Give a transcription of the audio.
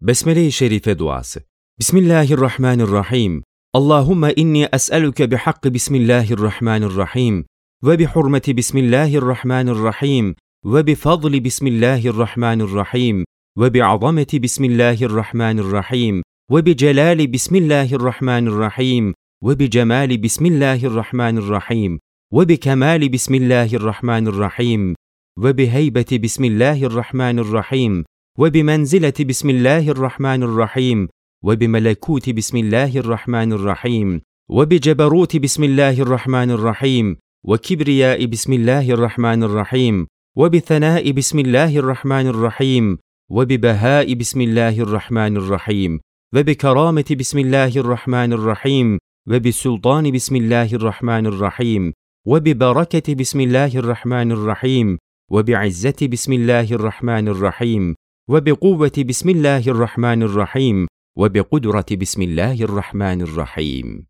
Besmele-i Şerife duası. Bismillahirrahmanirrahim. Allahümme inni es'eluke bihakkı Bismillahirrahmanirrahim ve bihurmeti Bismillahirrahmanirrahim ve bifadli Bismillahirrahmanirrahim ve bi'azameti Bismillahirrahmanirrahim ve bicelali Bismillahirrahmanirrahim ve bicemali Bismillahirrahmanirrahim ve bikemali Bismillahirrahmanirrahim ve biheybeti Bismillahirrahmanirrahim وبمنزلة بسم الله الرحمن الرحيم وبملكوت بسم الله الرحمن الرحيم وبجبروت بسم الله الرحمن الرحيم وكبرياء بسم الله الرحمن الرحيم وبثناء بسم الله الرحمن الرحيم وببهاء بسم الله الرحمن الرحيم وبكرامة بسم الله الرحمن الرحيم وبسلطان بسم الله الرحمن الرحيم وببركة بسم الله الرحمن الرحيم وبعزة بسم الله الرحمن الرحيم وبقوة بسم الله الرحمن الرحيم وبقدرة بسم الله الرحمن الرحيم.